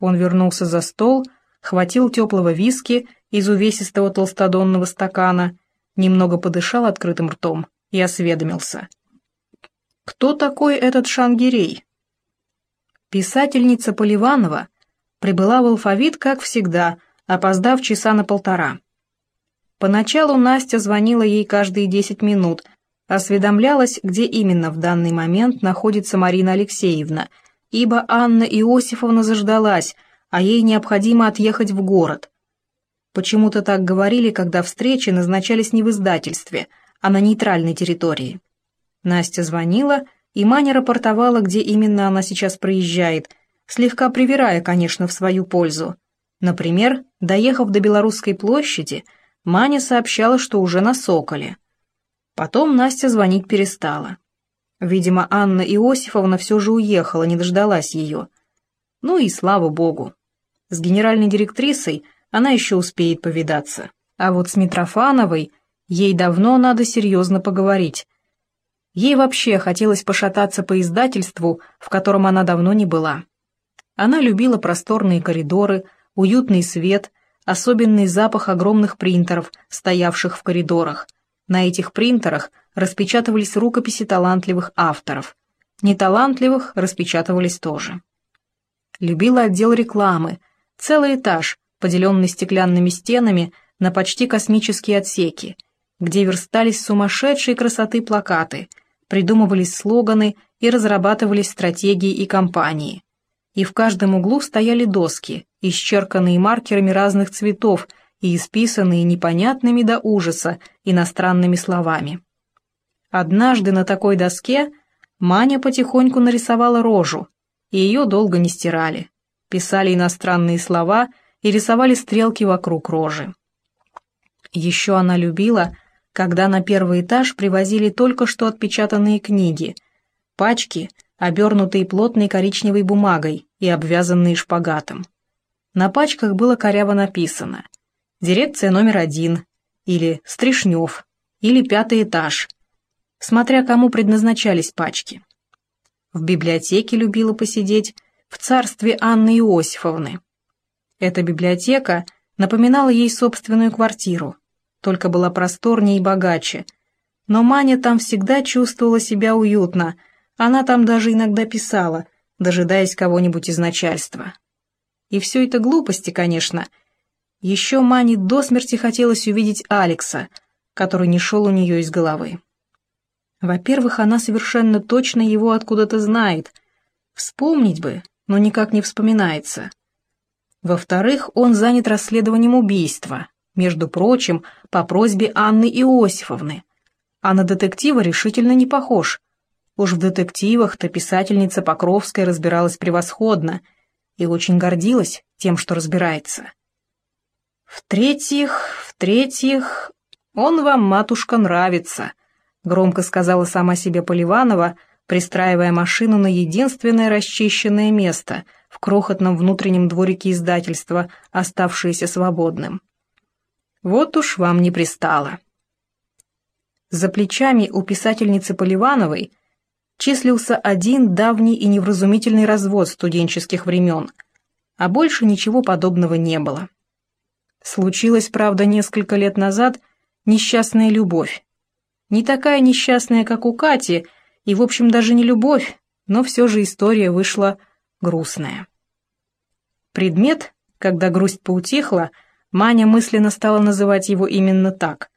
Он вернулся за стол, хватил теплого виски из увесистого толстодонного стакана, немного подышал открытым ртом и осведомился. «Кто такой этот Шангирей?» Писательница Поливанова прибыла в алфавит, как всегда, опоздав часа на полтора. Поначалу Настя звонила ей каждые десять минут, осведомлялась, где именно в данный момент находится Марина Алексеевна, ибо Анна Иосифовна заждалась, а ей необходимо отъехать в город. Почему-то так говорили, когда встречи назначались не в издательстве, а на нейтральной территории. Настя звонила, и Маня рапортовала, где именно она сейчас проезжает, слегка привирая, конечно, в свою пользу. Например, доехав до Белорусской площади, Маня сообщала, что уже на Соколе. Потом Настя звонить перестала. Видимо, Анна Иосифовна все же уехала, не дождалась ее. Ну и слава богу. С генеральной директрисой она еще успеет повидаться. А вот с Митрофановой ей давно надо серьезно поговорить. Ей вообще хотелось пошататься по издательству, в котором она давно не была. Она любила просторные коридоры, уютный свет, особенный запах огромных принтеров, стоявших в коридорах. На этих принтерах распечатывались рукописи талантливых авторов. Неталантливых распечатывались тоже. Любила отдел рекламы, целый этаж, поделенный стеклянными стенами на почти космические отсеки, где верстались сумасшедшие красоты плакаты, придумывались слоганы и разрабатывались стратегии и кампании и в каждом углу стояли доски, исчерканные маркерами разных цветов и исписанные непонятными до ужаса иностранными словами. Однажды на такой доске Маня потихоньку нарисовала рожу, и ее долго не стирали. Писали иностранные слова и рисовали стрелки вокруг рожи. Еще она любила, когда на первый этаж привозили только что отпечатанные книги, пачки — обернутые плотной коричневой бумагой и обвязанные шпагатом. На пачках было коряво написано «Дирекция номер один» или «Стришнев» или «Пятый этаж», смотря кому предназначались пачки. В библиотеке любила посидеть в царстве Анны Иосифовны. Эта библиотека напоминала ей собственную квартиру, только была просторнее и богаче, но Маня там всегда чувствовала себя уютно – она там даже иногда писала, дожидаясь кого-нибудь из начальства. И все это глупости, конечно. Еще Мане до смерти хотелось увидеть Алекса, который не шел у нее из головы. Во-первых, она совершенно точно его откуда-то знает. Вспомнить бы, но никак не вспоминается. Во-вторых, он занят расследованием убийства, между прочим, по просьбе Анны Иосифовны. А на детектива решительно не похож. Уж в детективах-то писательница Покровская разбиралась превосходно и очень гордилась тем, что разбирается. В-третьих, в-третьих, он вам, матушка, нравится, громко сказала сама себе Поливанова, пристраивая машину на единственное расчищенное место в крохотном внутреннем дворике издательства, оставшееся свободным. Вот уж вам не пристало. За плечами у писательницы Поливановой числился один давний и невразумительный развод студенческих времен, а больше ничего подобного не было. Случилась, правда, несколько лет назад несчастная любовь. Не такая несчастная, как у Кати, и, в общем, даже не любовь, но все же история вышла грустная. Предмет, когда грусть поутихла, Маня мысленно стала называть его именно так,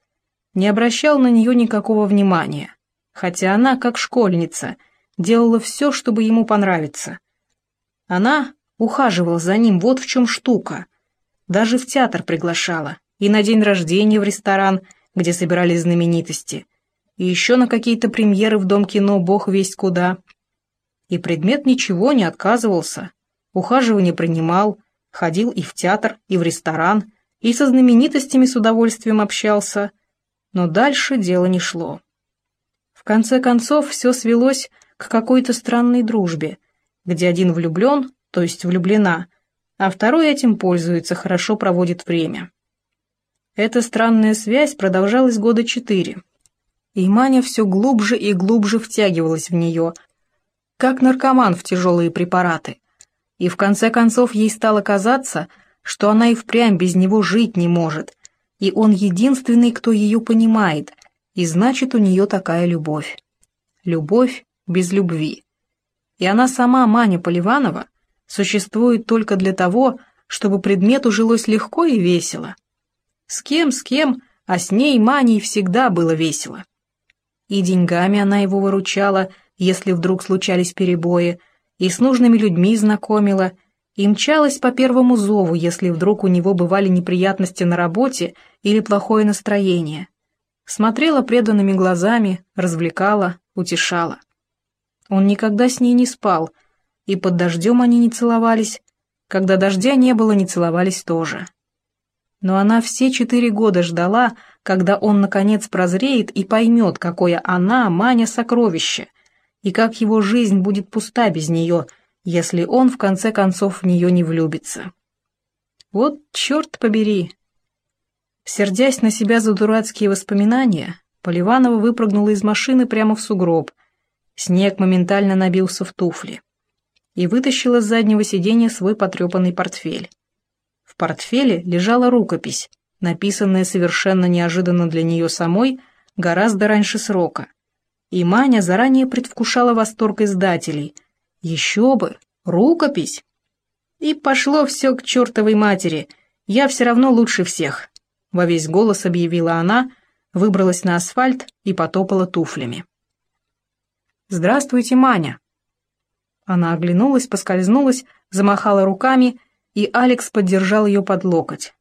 не обращал на нее никакого внимания хотя она, как школьница, делала все, чтобы ему понравиться. Она ухаживала за ним, вот в чем штука. Даже в театр приглашала, и на день рождения в ресторан, где собирались знаменитости, и еще на какие-то премьеры в Дом кино «Бог весть куда». И предмет ничего не отказывался, ухаживание принимал, ходил и в театр, и в ресторан, и со знаменитостями с удовольствием общался, но дальше дело не шло. В конце концов, все свелось к какой-то странной дружбе, где один влюблен, то есть влюблена, а второй этим пользуется, хорошо проводит время. Эта странная связь продолжалась года четыре, и Маня все глубже и глубже втягивалась в нее, как наркоман в тяжелые препараты, И в конце концов ей стало казаться, что она и впрямь без него жить не может, и он единственный, кто ее понимает, и значит у нее такая любовь. Любовь без любви. И она сама, Маня Поливанова, существует только для того, чтобы предмету жилось легко и весело. С кем, с кем, а с ней, Маней, всегда было весело. И деньгами она его выручала, если вдруг случались перебои, и с нужными людьми знакомила, и мчалась по первому зову, если вдруг у него бывали неприятности на работе или плохое настроение. Смотрела преданными глазами, развлекала, утешала. Он никогда с ней не спал, и под дождем они не целовались, когда дождя не было, не целовались тоже. Но она все четыре года ждала, когда он, наконец, прозреет и поймет, какое она, Маня, сокровище, и как его жизнь будет пуста без нее, если он, в конце концов, в нее не влюбится. Вот черт побери! Сердясь на себя за дурацкие воспоминания, Поливанова выпрыгнула из машины прямо в сугроб. Снег моментально набился в туфли. И вытащила с заднего сиденья свой потрепанный портфель. В портфеле лежала рукопись, написанная совершенно неожиданно для нее самой, гораздо раньше срока. И Маня заранее предвкушала восторг издателей. Еще бы! Рукопись! И пошло все к чертовой матери. Я все равно лучше всех. Во весь голос объявила она, выбралась на асфальт и потопала туфлями. «Здравствуйте, Маня!» Она оглянулась, поскользнулась, замахала руками, и Алекс поддержал ее под локоть.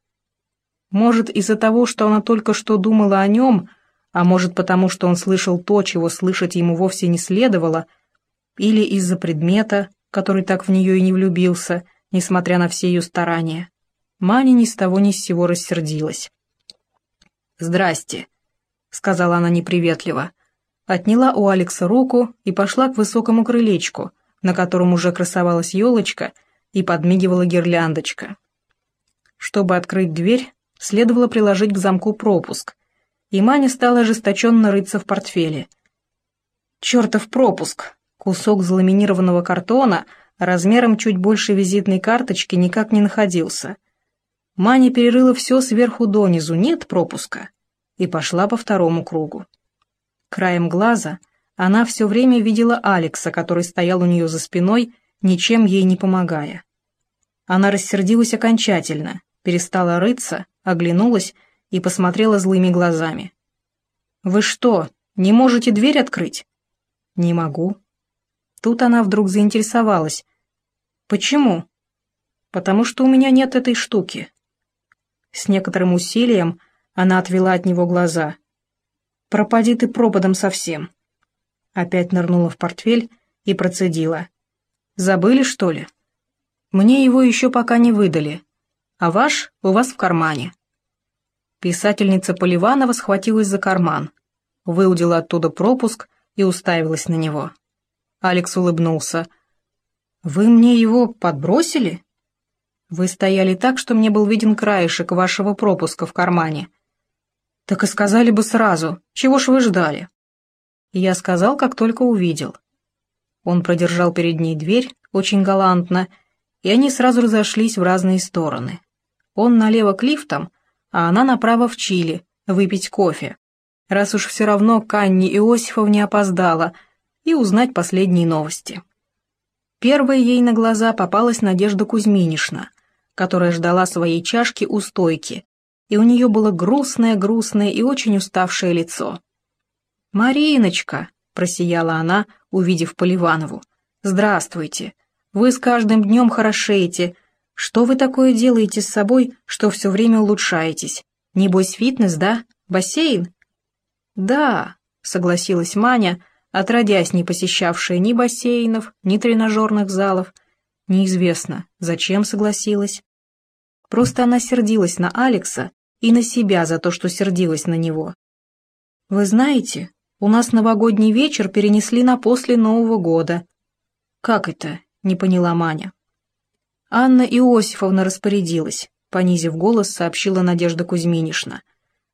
Может, из-за того, что она только что думала о нем, а может, потому что он слышал то, чего слышать ему вовсе не следовало, или из-за предмета, который так в нее и не влюбился, несмотря на все ее старания. Маня ни с того ни с сего рассердилась. «Здрасте», — сказала она неприветливо. Отняла у Алекса руку и пошла к высокому крылечку, на котором уже красовалась елочка и подмигивала гирляндочка. Чтобы открыть дверь, следовало приложить к замку пропуск, и Маня стала ожесточенно рыться в портфеле. «Чертов пропуск!» Кусок заламинированного картона размером чуть больше визитной карточки никак не находился — Маня перерыла все сверху донизу, нет пропуска, и пошла по второму кругу. Краем глаза она все время видела Алекса, который стоял у нее за спиной, ничем ей не помогая. Она рассердилась окончательно, перестала рыться, оглянулась и посмотрела злыми глазами. «Вы что, не можете дверь открыть?» «Не могу». Тут она вдруг заинтересовалась. «Почему?» «Потому что у меня нет этой штуки. С некоторым усилием она отвела от него глаза. «Пропади ты пропадом совсем». Опять нырнула в портфель и процедила. «Забыли, что ли? Мне его еще пока не выдали, а ваш у вас в кармане». Писательница Поливанова схватилась за карман, выудила оттуда пропуск и уставилась на него. Алекс улыбнулся. «Вы мне его подбросили?» Вы стояли так, что мне был виден краешек вашего пропуска в кармане. Так и сказали бы сразу, чего ж вы ждали? Я сказал, как только увидел. Он продержал перед ней дверь, очень галантно, и они сразу разошлись в разные стороны. Он налево к лифтам, а она направо в Чили, выпить кофе, раз уж все равно к Анне Иосифовне опоздала, и узнать последние новости. Первой ей на глаза попалась Надежда Кузьминишна — которая ждала своей чашки у стойки, и у нее было грустное-грустное и очень уставшее лицо. «Мариночка!» — просияла она, увидев Поливанову. «Здравствуйте! Вы с каждым днем хорошеете. Что вы такое делаете с собой, что все время улучшаетесь? Небось фитнес, да? Бассейн?» «Да», — согласилась Маня, отродясь не посещавшая ни бассейнов, ни тренажерных залов, Неизвестно, зачем согласилась. Просто она сердилась на Алекса и на себя за то, что сердилась на него. «Вы знаете, у нас новогодний вечер перенесли на после Нового года». «Как это?» — не поняла Маня. Анна Иосифовна распорядилась, понизив голос, сообщила Надежда Кузьминишна.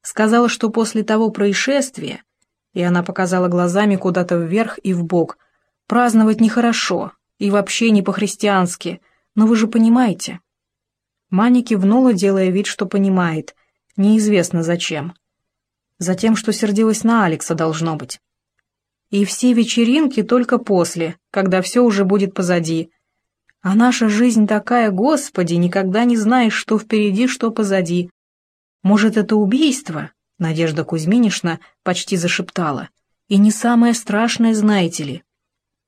Сказала, что после того происшествия, и она показала глазами куда-то вверх и вбок, праздновать нехорошо, и вообще не по-христиански. Но вы же понимаете». Маня кивнула, делая вид, что понимает. Неизвестно зачем. Затем, что сердилась на Алекса, должно быть. И все вечеринки только после, когда все уже будет позади. А наша жизнь такая, Господи, никогда не знаешь, что впереди, что позади. Может, это убийство? Надежда Кузьминишна почти зашептала. И не самое страшное, знаете ли.